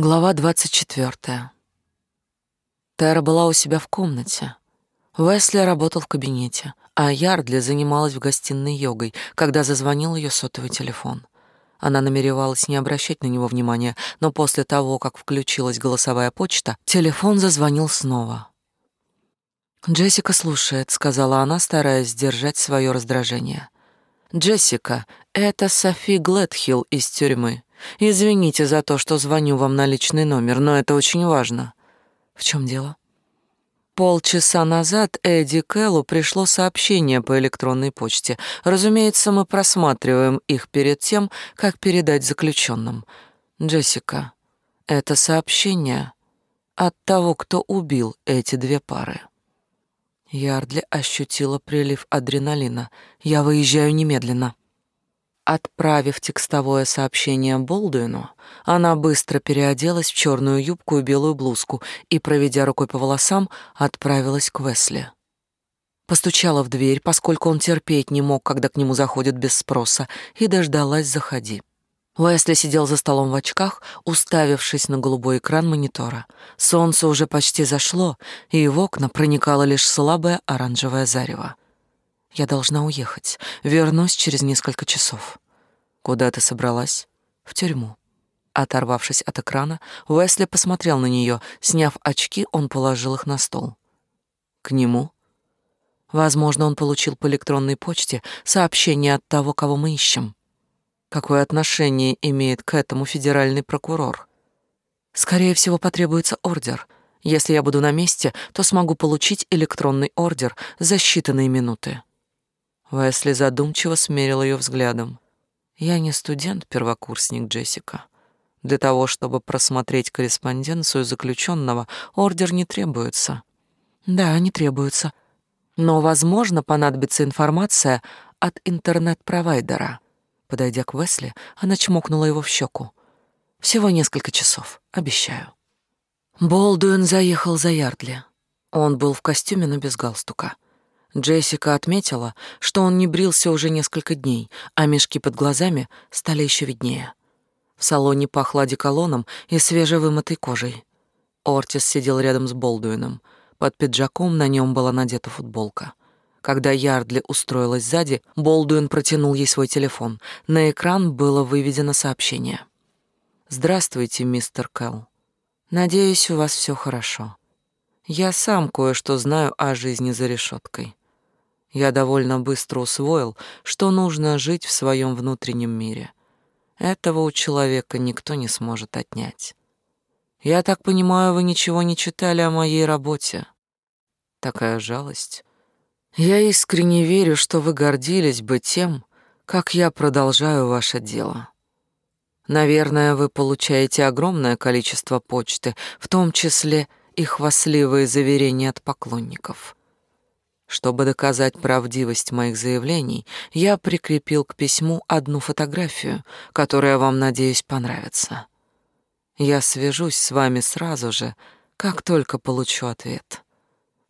Глава двадцать четвертая. Тера была у себя в комнате. Уэсли работал в кабинете, а Ярдли занималась в гостиной йогой, когда зазвонил ее сотовый телефон. Она намеревалась не обращать на него внимания, но после того, как включилась голосовая почта, телефон зазвонил снова. «Джессика слушает», — сказала она, стараясь сдержать свое раздражение. «Джессика, это Софи Глэдхилл из тюрьмы. Извините за то, что звоню вам на личный номер, но это очень важно. В чем дело? Полчаса назад Эдди Кэллу пришло сообщение по электронной почте. Разумеется, мы просматриваем их перед тем, как передать заключенным. Джессика, это сообщение от того, кто убил эти две пары. Ярдли ощутила прилив адреналина. Я выезжаю немедленно. Отправив текстовое сообщение Болдуину, она быстро переоделась в черную юбку и белую блузку и, проведя рукой по волосам, отправилась к Весли. Постучала в дверь, поскольку он терпеть не мог, когда к нему заходят без спроса, и дождалась «заходи». Уэсли сидел за столом в очках, уставившись на голубой экран монитора. Солнце уже почти зашло, и в окна проникало лишь слабое оранжевое зарево. Я должна уехать. Вернусь через несколько часов. Куда ты собралась? В тюрьму. Оторвавшись от экрана, Уэсли посмотрел на нее. Сняв очки, он положил их на стол. К нему? Возможно, он получил по электронной почте сообщение от того, кого мы ищем. Какое отношение имеет к этому федеральный прокурор? Скорее всего, потребуется ордер. Если я буду на месте, то смогу получить электронный ордер за считанные минуты. Весли задумчиво смерил ее взглядом. «Я не студент-первокурсник, Джессика. Для того, чтобы просмотреть корреспонденцию заключенного, ордер не требуется». «Да, не требуется. Но, возможно, понадобится информация от интернет-провайдера». Подойдя к Весли, она чмокнула его в щеку. «Всего несколько часов, обещаю». Болдуин заехал за Ярдли. Он был в костюме, но без галстука. Джессика отметила, что он не брился уже несколько дней, а мешки под глазами стали еще виднее. В салоне пахло одеколоном и свежевымытой кожей. Ортис сидел рядом с Болдуином. Под пиджаком на нем была надета футболка. Когда Ярдли устроилась сзади, Болдуин протянул ей свой телефон. На экран было выведено сообщение. «Здравствуйте, мистер Кэлл. Надеюсь, у вас все хорошо. Я сам кое-что знаю о жизни за решеткой. Я довольно быстро усвоил, что нужно жить в своем внутреннем мире. Этого у человека никто не сможет отнять. Я так понимаю, вы ничего не читали о моей работе. Такая жалость. Я искренне верю, что вы гордились бы тем, как я продолжаю ваше дело. Наверное, вы получаете огромное количество почты, в том числе и хвастливые заверения от поклонников. Чтобы доказать правдивость моих заявлений, я прикрепил к письму одну фотографию, которая вам, надеюсь, понравится. Я свяжусь с вами сразу же, как только получу ответ.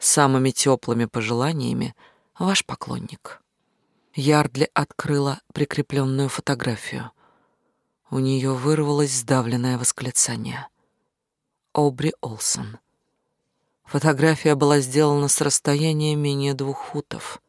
Самыми теплыми пожеланиями, ваш поклонник. Ярдли открыла прикрепленную фотографию. У нее вырвалось сдавленное восклицание. Обри Олсон. Фотография была сделана с расстояния менее двух футов.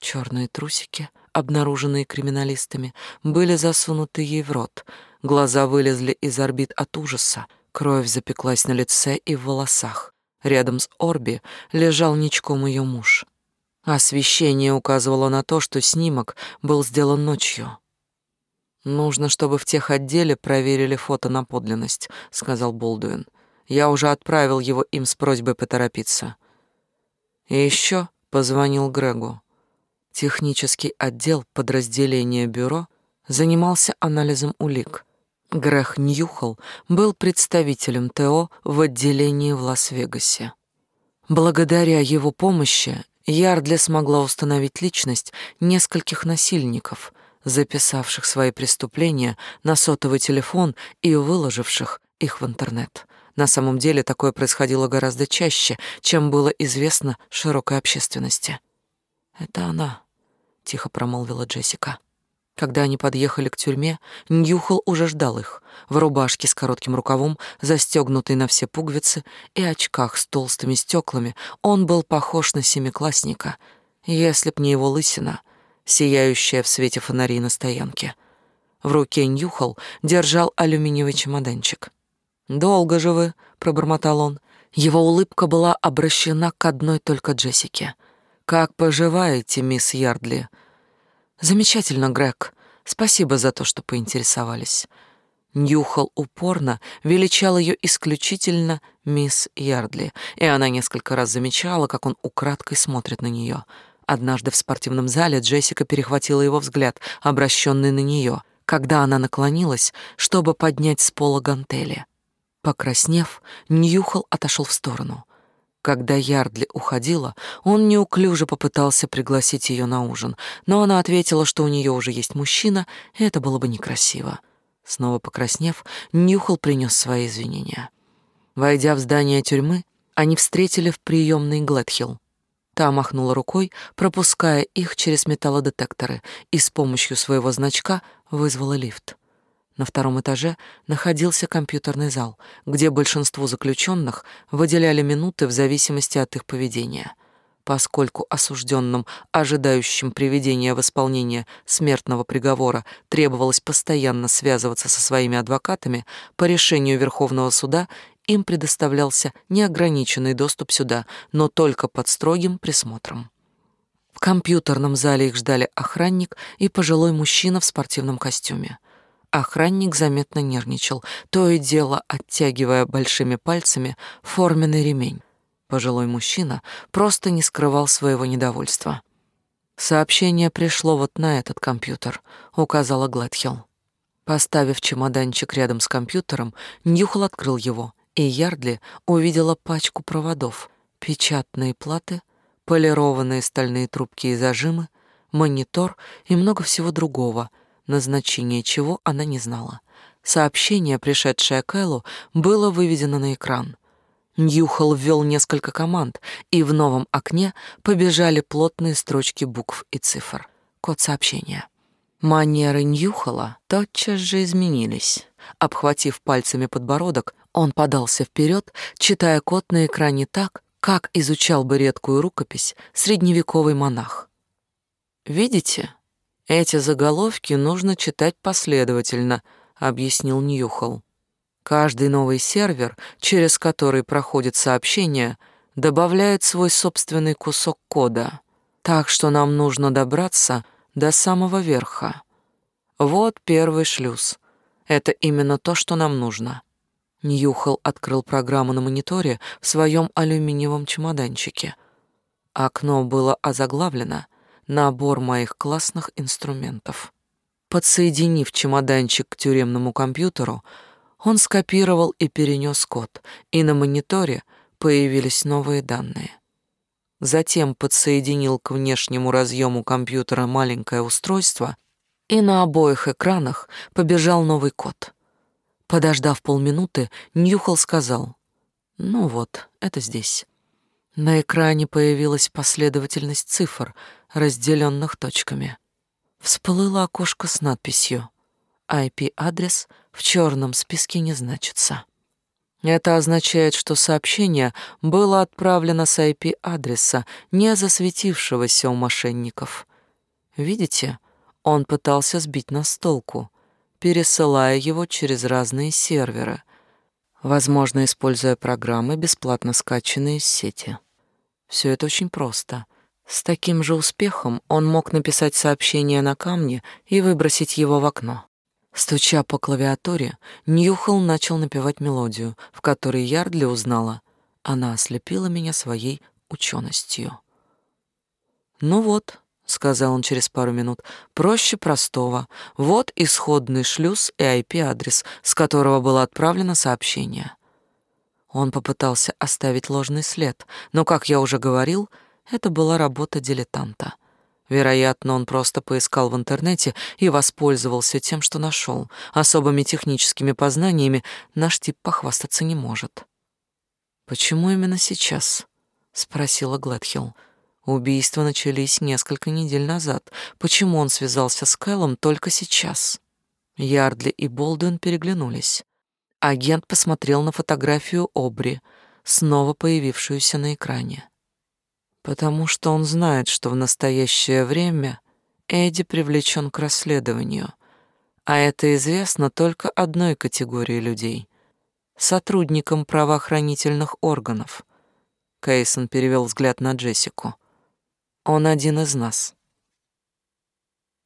Черные трусики, обнаруженные криминалистами, были засунуты ей в рот. Глаза вылезли из орбит от ужаса. Кровь запеклась на лице и в волосах. Рядом с Орби лежал ничком ее муж. Освещение указывало на то, что снимок был сделан ночью. «Нужно, чтобы в тех отделе проверили фото на подлинность», — сказал Болдуин. Я уже отправил его им с просьбой поторопиться. И еще позвонил Грегу. Технический отдел подразделения бюро занимался анализом улик. Грег Ньюхол был представителем ТО в отделении в Лас-Вегасе. Благодаря его помощи Ярдли смогла установить личность нескольких насильников, записавших свои преступления на сотовый телефон и выложивших их в интернет. На самом деле такое происходило гораздо чаще, чем было известно широкой общественности. «Это она», — тихо промолвила Джессика. Когда они подъехали к тюрьме, Ньюхол уже ждал их. В рубашке с коротким рукавом, застегнутой на все пуговицы, и очках с толстыми стеклами, он был похож на семиклассника, если б не его лысина, сияющая в свете фонарей на стоянке. В руке Ньюхол держал алюминиевый чемоданчик. «Долго же вы», — пробормотал он. Его улыбка была обращена к одной только Джессике. «Как поживаете, мисс Ярдли?» Замечательно, Грег. Спасибо за то, что поинтересовались. Ньюхал упорно величал ее исключительно мисс Ярдли, и она несколько раз замечала, как он украдкой смотрит на нее. Однажды в спортивном зале Джессика перехватила его взгляд, обращенный на нее, когда она наклонилась, чтобы поднять с пола гантели. Покраснев, Ньюхал отошел в сторону. Когда Ярдли уходила, он неуклюже попытался пригласить ее на ужин, но она ответила, что у нее уже есть мужчина, и это было бы некрасиво. Снова покраснев, Нюхал принес свои извинения. Войдя в здание тюрьмы, они встретили в приемной Глэдхилл. Та махнула рукой, пропуская их через металлодетекторы, и с помощью своего значка вызвала лифт. На втором этаже находился компьютерный зал, где большинству заключенных выделяли минуты в зависимости от их поведения. Поскольку осужденным, ожидающим приведения в исполнение смертного приговора, требовалось постоянно связываться со своими адвокатами, по решению Верховного суда им предоставлялся неограниченный доступ сюда, но только под строгим присмотром. В компьютерном зале их ждали охранник и пожилой мужчина в спортивном костюме. Охранник заметно нервничал, то и дело оттягивая большими пальцами форменный ремень. Пожилой мужчина просто не скрывал своего недовольства. «Сообщение пришло вот на этот компьютер», — указала Гладхилл. Поставив чемоданчик рядом с компьютером, Ньюхол открыл его, и Ярдли увидела пачку проводов, печатные платы, полированные стальные трубки и зажимы, монитор и много всего другого — назначение чего она не знала. Сообщение, пришедшее к Эллу, было выведено на экран. Ньюхол ввел несколько команд, и в новом окне побежали плотные строчки букв и цифр. Код сообщения. Манеры Ньюхола тотчас же изменились. Обхватив пальцами подбородок, он подался вперед, читая код на экране так, как изучал бы редкую рукопись средневековый монах. «Видите?» Эти заголовки нужно читать последовательно, объяснил Ньюхол. Каждый новый сервер, через который проходит сообщение, добавляет свой собственный кусок кода. Так что нам нужно добраться до самого верха. Вот первый шлюз. Это именно то, что нам нужно. Ньюхол открыл программу на мониторе в своем алюминиевом чемоданчике. Окно было озаглавлено набор моих классных инструментов. Подсоединив чемоданчик к тюремному компьютеру, он скопировал и перенес код, и на мониторе появились новые данные. Затем подсоединил к внешнему разъему компьютера маленькое устройство, и на обоих экранах побежал новый код. Подождав полминуты, Ньюхол сказал, «Ну вот, это здесь». На экране появилась последовательность цифр, разделенных точками. Всплыло окошко с надписью «IP-адрес в черном списке не значится». Это означает, что сообщение было отправлено с IP-адреса, не засветившегося у мошенников. Видите, он пытался сбить нас с толку, пересылая его через разные серверы — возможно, используя программы, бесплатно скачанные из сети. Все это очень просто. С таким же успехом он мог написать сообщение на камне и выбросить его в окно. Стуча по клавиатуре, Ньюхол начал напевать мелодию, в которой Ярдли узнала. Она ослепила меня своей ученостью. «Ну вот», — сказал он через пару минут, — «проще простого. Вот исходный шлюз и IP-адрес, с которого было отправлено сообщение». Он попытался оставить ложный след, но, как я уже говорил, это была работа дилетанта. Вероятно, он просто поискал в интернете и воспользовался тем, что нашел. Особыми техническими познаниями наш тип похвастаться не может. «Почему именно сейчас?» — спросила Глэдхилл. Убийства начались несколько недель назад. Почему он связался с Кэллом только сейчас? Ярдли и Болдуин переглянулись. Агент посмотрел на фотографию Обри, снова появившуюся на экране. Потому что он знает, что в настоящее время Эдди привлечен к расследованию, а это известно только одной категории людей — сотрудникам правоохранительных органов. Кейсон перевел взгляд на Джессику. Он один из нас.